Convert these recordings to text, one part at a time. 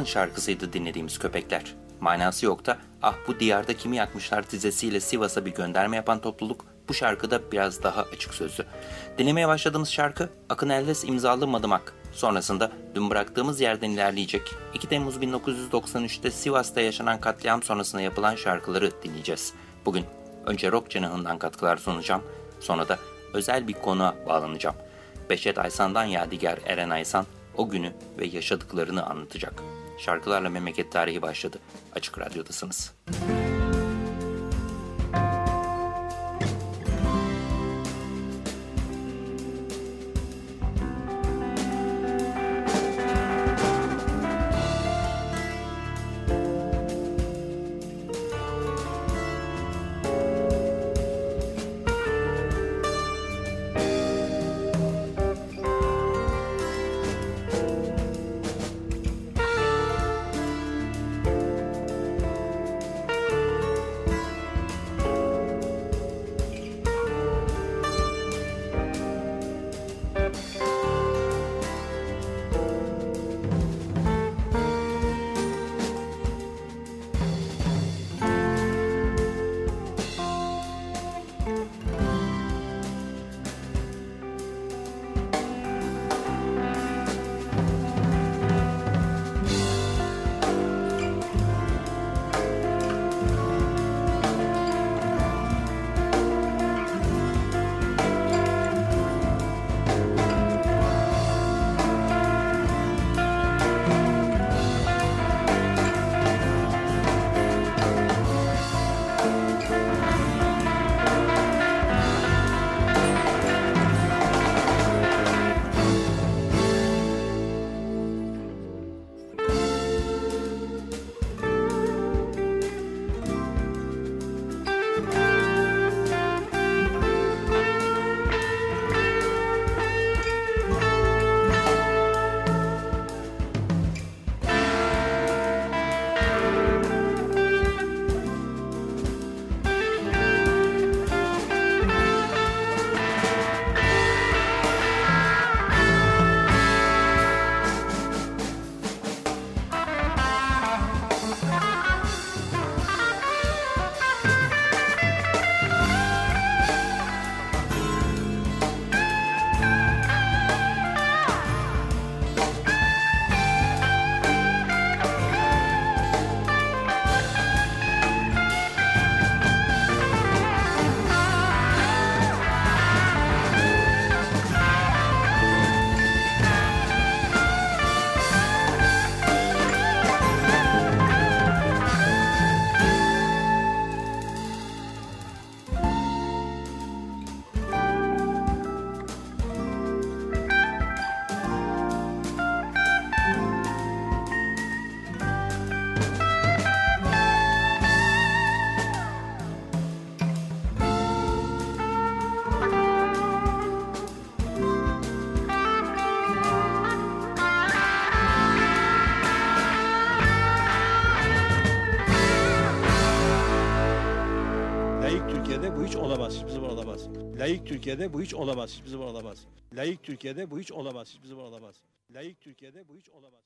Duman şarkısıydı dinlediğimiz köpekler. Manası yok da ah bu diyarda kimi yakmışlar dizesiyle Sivas'a bir gönderme yapan topluluk bu şarkıda biraz daha açık sözlü. Dinlemeye başladığımız şarkı Akın Elves imzalı Madımak. Sonrasında dün bıraktığımız yerden ilerleyecek 2 Temmuz 1993'te Sivas'ta yaşanan katliam sonrasında yapılan şarkıları dinleyeceğiz. Bugün önce rock cenahından katkılar sunacağım. Sonra da özel bir konuğa bağlanacağım. Beşet Aysan'dan Yadigar Eren Aysan o günü ve yaşadıklarını anlatacak. Şarkılarla memleket tarihi başladı. Açık Radyo'dasınız. Müzik Layık Türkiye'de bu hiç olamaz. Hiçbir zaman olamaz. Layık Türkiye'de bu hiç olamaz. Hiçbir zaman olamaz. Layık Türkiye'de bu hiç olamaz.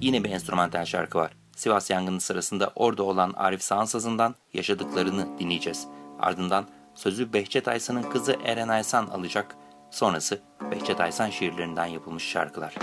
Yine bir enstrümantal şarkı var. Sivas yangını sırasında orada olan Arif Sağansaz'ından yaşadıklarını dinleyeceğiz. Ardından sözü Behçet Aysan'ın kızı Eren Aysan alacak. Sonrası Behçet Aysan şiirlerinden yapılmış şarkılar.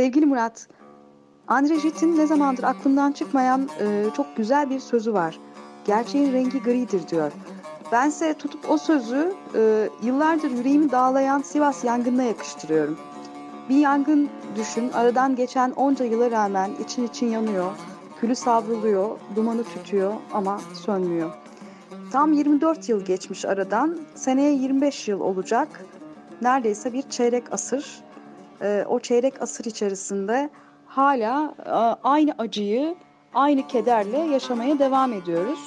Sevgili Murat, Andre Gitte'in ne zamandır aklımdan çıkmayan e, çok güzel bir sözü var. Gerçeğin rengi gridir diyor. Bense tutup o sözü e, yıllardır yüreğimi dağlayan Sivas yangınına yakıştırıyorum. Bir yangın düşün, aradan geçen onca yıla rağmen için için yanıyor, külü savruluyor, dumanı tütüyor ama sönmüyor. Tam 24 yıl geçmiş aradan, seneye 25 yıl olacak. Neredeyse bir çeyrek asır e, o çeyrek asır içerisinde hala e, aynı acıyı, aynı kederle yaşamaya devam ediyoruz.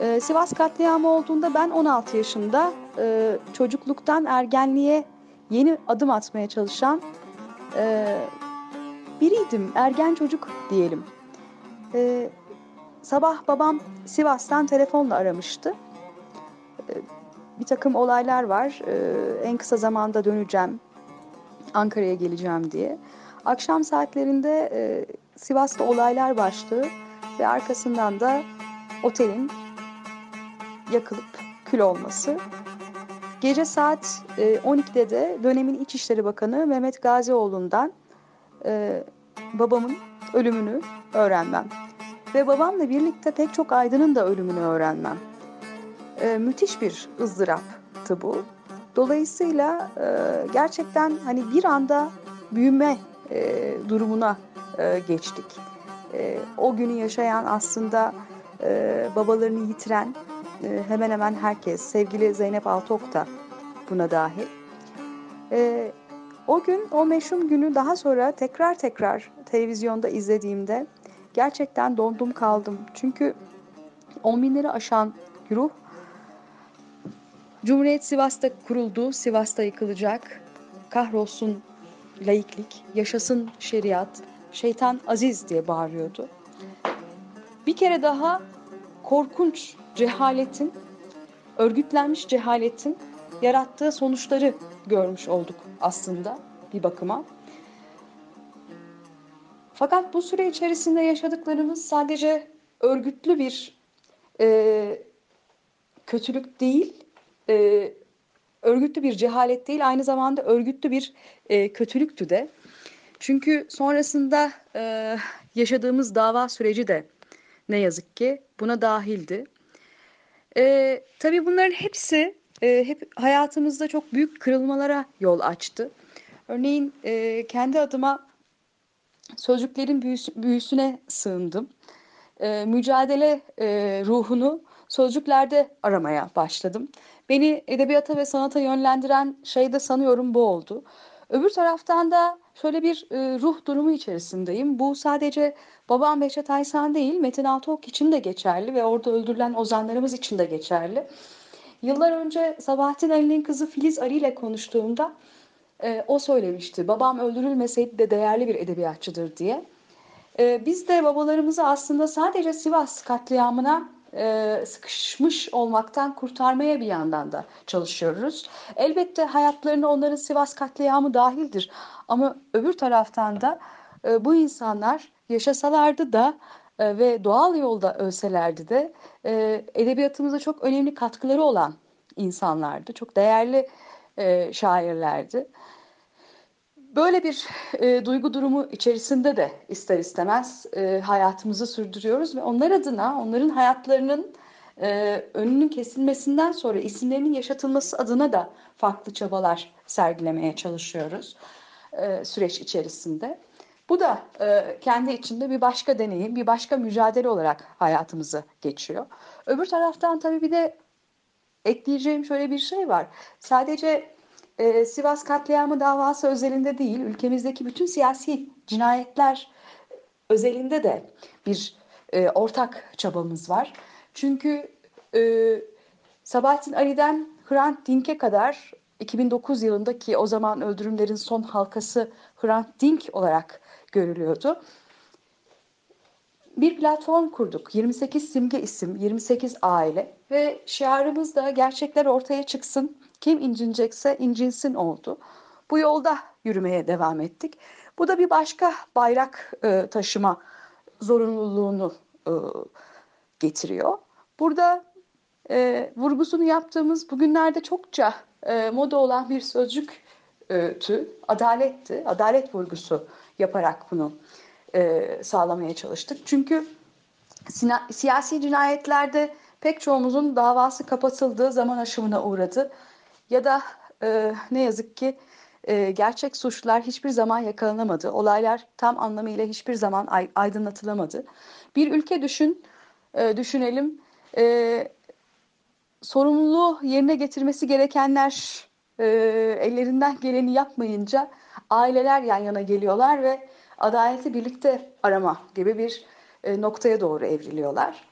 E, Sivas katliamı olduğunda ben 16 yaşında e, çocukluktan ergenliğe yeni adım atmaya çalışan biriydim. Ergen çocuk diyelim. Sabah babam Sivas'tan telefonla aramıştı. Bir takım olaylar var. En kısa zamanda döneceğim Ankara'ya geleceğim diye. Akşam saatlerinde e, Sivas'ta olaylar başladı ve arkasından da otelin yakılıp kül olması. Gece saat e, 12'de de dönemin İçişleri Bakanı Mehmet Gazioğlu'ndan e, babamın ölümünü öğrenmem. Ve babamla birlikte pek çok aydının da ölümünü öğrenmem. E, müthiş bir ızdıraptı bu. Dolayısıyla e, gerçekten hani bir anda büyüme e, durumuna e, geçtik. E, o günü yaşayan aslında e, babalarını yitiren e, hemen hemen herkes, sevgili Zeynep Altok da buna dahil. E, o gün, o meşhum günü daha sonra tekrar tekrar televizyonda izlediğimde gerçekten dondum kaldım. Çünkü on binleri aşan güruh Cumhuriyet Sivas'ta kuruldu, Sivas'ta yıkılacak. Kahrolsun laiklik, yaşasın şeriat, şeytan aziz diye bağırıyordu. Bir kere daha korkunç cehaletin, örgütlenmiş cehaletin yarattığı sonuçları görmüş olduk aslında bir bakıma. Fakat bu süre içerisinde yaşadıklarımız sadece örgütlü bir e, kötülük değil, e, örgütlü bir cehalet değil aynı zamanda örgütlü bir e, kötülüktü de. Çünkü sonrasında e, yaşadığımız dava süreci de ne yazık ki buna dahildi. E, tabii bunların hepsi e, hep hayatımızda çok büyük kırılmalara yol açtı. Örneğin e, kendi adıma sözcüklerin büyüsü, büyüsüne sığındım. E, mücadele e, ruhunu sözcüklerde aramaya başladım. Beni edebiyata ve sanata yönlendiren şey de sanıyorum bu oldu. Öbür taraftan da şöyle bir e, ruh durumu içerisindeyim. Bu sadece babam Behçet Aysan değil, Metin Altıok için de geçerli ve orada öldürülen ozanlarımız için de geçerli. Yıllar önce Sabahattin Ali'nin kızı Filiz Ali ile konuştuğumda e, o söylemişti. Babam öldürülmeseydi de değerli bir edebiyatçıdır diye. E, biz de babalarımızı aslında sadece Sivas katliamına e, sıkışmış olmaktan kurtarmaya bir yandan da çalışıyoruz. Elbette hayatlarına onların Sivas katliamı dahildir. Ama öbür taraftan da e, bu insanlar yaşasalardı da e, ve doğal yolda ölselerdi de e, edebiyatımıza çok önemli katkıları olan insanlardı. Çok değerli e, şairlerdi. Böyle bir e, duygu durumu içerisinde de ister istemez e, hayatımızı sürdürüyoruz ve onlar adına, onların hayatlarının e, önünün kesilmesinden sonra isimlerinin yaşatılması adına da farklı çabalar sergilemeye çalışıyoruz e, süreç içerisinde. Bu da e, kendi içinde bir başka deneyim, bir başka mücadele olarak hayatımızı geçiyor. Öbür taraftan tabii bir de ekleyeceğim şöyle bir şey var. Sadece e, Sivas katliamı davası özelinde değil, ülkemizdeki bütün siyasi cinayetler özelinde de bir e, ortak çabamız var. Çünkü e, Sabahattin Ali'den Hrant Dink'e kadar 2009 yılındaki o zaman öldürümlerin son halkası Hrant Dink olarak görülüyordu. Bir platform kurduk. 28 simge isim, 28 aile ve şiarımız da gerçekler ortaya çıksın. Kim incinecekse incinsin oldu. Bu yolda yürümeye devam ettik. Bu da bir başka bayrak e, taşıma zorunluluğunu e, getiriyor. Burada e, vurgusunu yaptığımız bugünlerde çokça e, moda olan bir sözcük e, tü, adaletti. Adalet vurgusu yaparak bunu e, sağlamaya çalıştık. Çünkü sina, siyasi cinayetlerde pek çoğumuzun davası kapatıldığı zaman aşımına uğradı. Ya da e, ne yazık ki e, gerçek suçlular hiçbir zaman yakalanamadı. Olaylar tam anlamıyla hiçbir zaman ay, aydınlatılamadı. Bir ülke düşün, e, düşünelim. E, sorumluluğu yerine getirmesi gerekenler e, ellerinden geleni yapmayınca aileler yan yana geliyorlar ve adaleti birlikte arama gibi bir e, noktaya doğru evriliyorlar.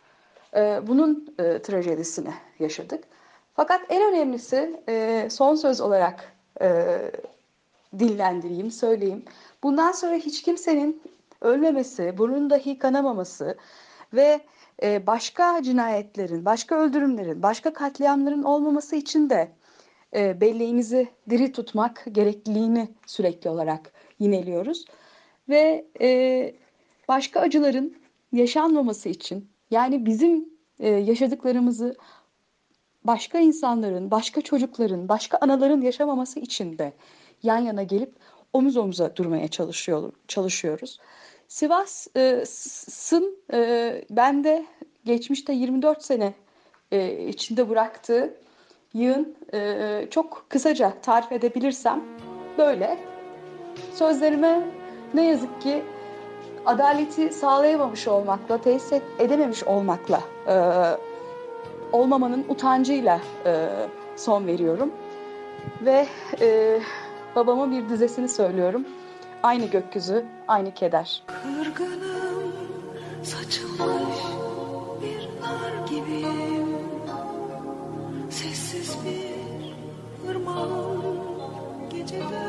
E, bunun e, trajedisini yaşadık. Fakat en önemlisi e, son söz olarak e, dillendireyim, söyleyeyim. Bundan sonra hiç kimsenin ölmemesi, burnun dahi kanamaması ve e, başka cinayetlerin, başka öldürümlerin, başka katliamların olmaması için de e, belleğimizi diri tutmak gerekliliğini sürekli olarak yineliyoruz. Ve e, başka acıların yaşanmaması için yani bizim e, yaşadıklarımızı başka insanların, başka çocukların, başka anaların yaşamaması için de yan yana gelip omuz omuza durmaya çalışıyor, çalışıyoruz. Sivas'ın e, e, ben de geçmişte 24 sene e, içinde bıraktığı yığın e, çok kısaca tarif edebilirsem böyle. Sözlerime ne yazık ki adaleti sağlayamamış olmakla, tesis edememiş olmakla e, olmamanın utancıyla e, son veriyorum. Ve e, babamın bir dizesini söylüyorum. Aynı gökyüzü, aynı keder. Kırgınım, saçılmış bir nar gibiyim. Sessiz bir ırmağım gecede.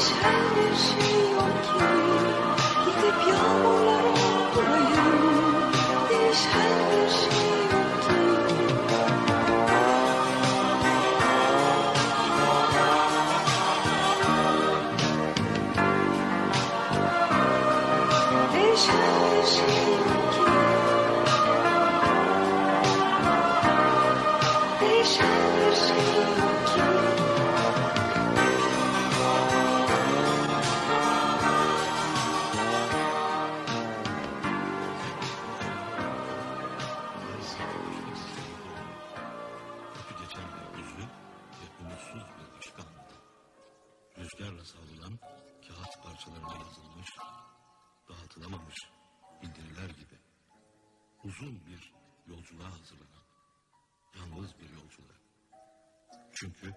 Değişen bir şey yok ki. Anlatılamamış bildiriler gibi uzun bir yolculuğa hazırlanan yalnız bir yolculuğa. Çünkü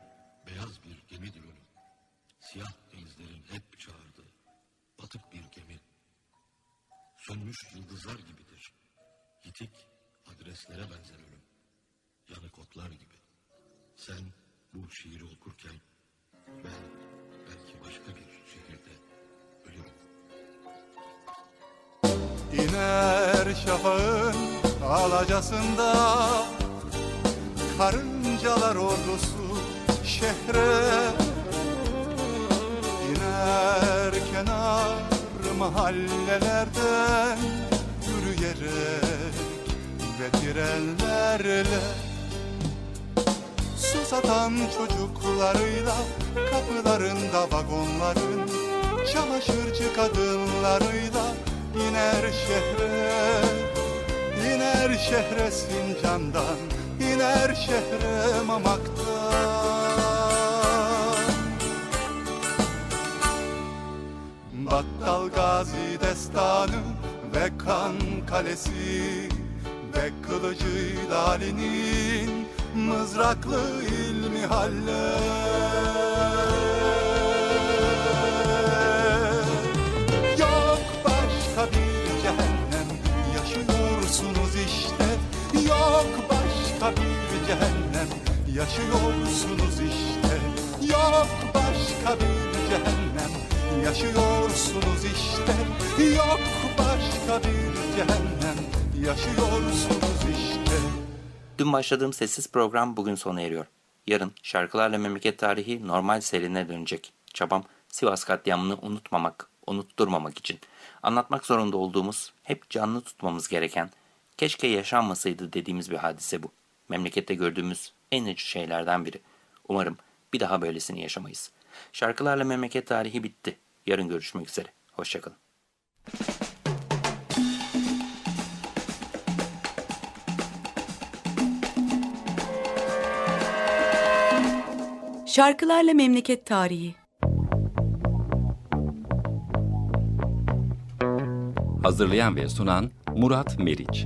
beyaz bir gemidir ölüm. Siyah denizlerin hep çağırdığı batık bir gemi. Sönmüş yıldızlar gibidir. Yitik adreslere benzer ölüm. Yanık otlar gibi. Sen bu şiiri okurken ben belki başka bir şehirde İner şafağın alacasında Karıncalar ordusu şehre. İner kenar mahallelerden Yürüyerek ve trenlerle Su satan çocuklarıyla Kapılarında vagonların Çamaşırcı kadınlarıyla iner şehre iner şehre Sincan'dan iner şehre Mamak'tan. Battal Gazi destanı ve kan kalesi ve kılıcıyla Ali'nin mızraklı ilmi haller bir cehennem yaşıyorsunuz işte Yok başka bir cehennem yaşıyorsunuz işte Yok başka bir cehennem yaşıyorsunuz işte Dün başladığım sessiz program bugün sona eriyor. Yarın şarkılarla memleket tarihi normal serine dönecek. Çabam Sivas katliamını unutmamak, unutturmamak için. Anlatmak zorunda olduğumuz, hep canlı tutmamız gereken, keşke yaşanmasaydı dediğimiz bir hadise bu. Memlekette gördüğümüz en acı şeylerden biri. Umarım bir daha böylesini yaşamayız. Şarkılarla memleket tarihi bitti. Yarın görüşmek üzere. Hoşçakalın. Şarkılarla Memleket Tarihi Hazırlayan ve sunan Murat Meriç.